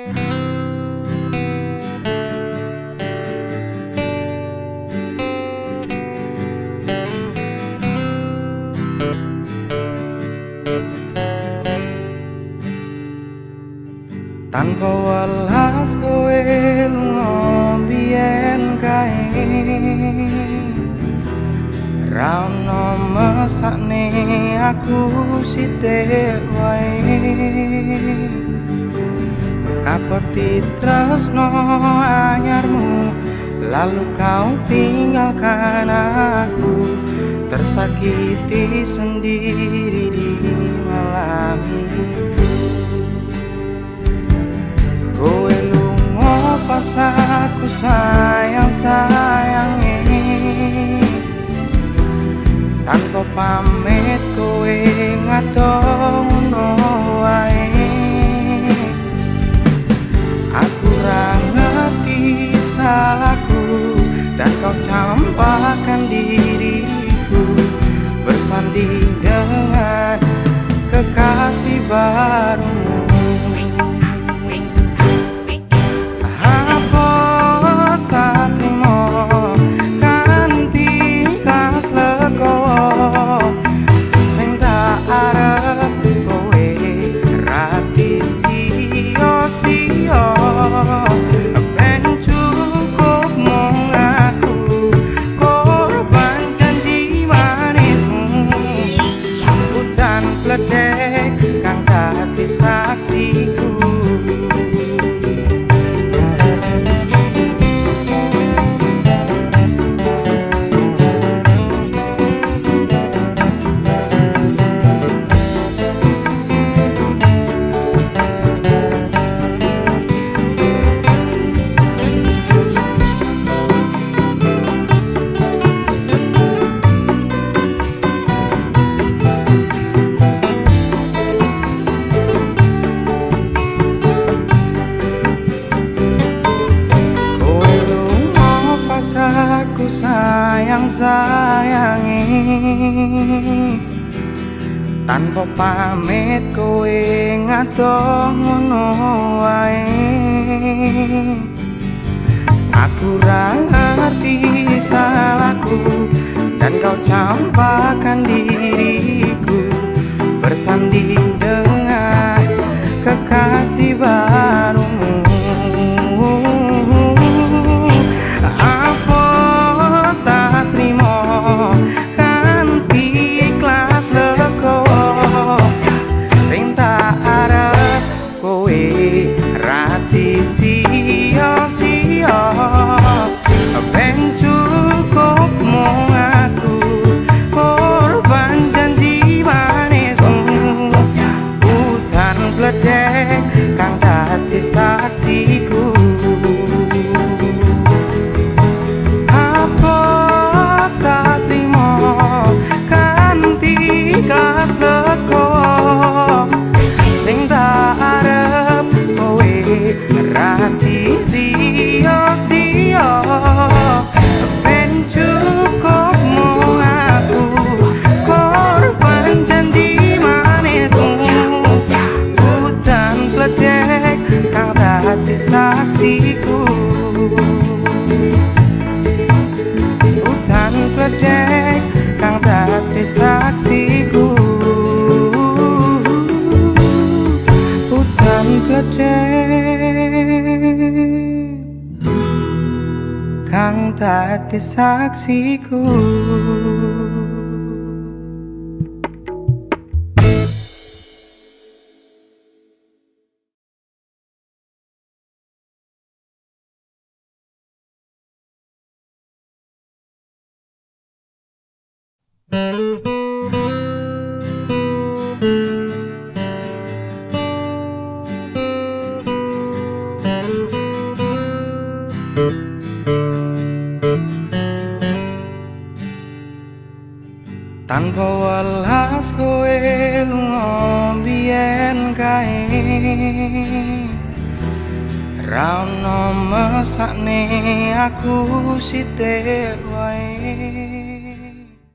Tanpa welas kowe lunga biyen kae? Ra ono mesakne aku sithik wae Apa titresno anyarmu Lalu kau tinggalkan aku? Tersakiti sendiri di malam itu. Kowe lunga pas aku sayang sayangi Tanpa pamit kowe ngadong campakkan diriku. Bersanding dengan kekasih barumu pledek kang dadi saksiku aku sayang sayangi Tanpa pamit kowe ngadoh ngono wae. Aku ra ngerti salahku dan kau campakkan diriku bersanding dengan kekasih barumu ti. dati saksi ko Thank you. Tanpa welas kowe lunga biyen kae? Ra ono mesakne aku sithik wae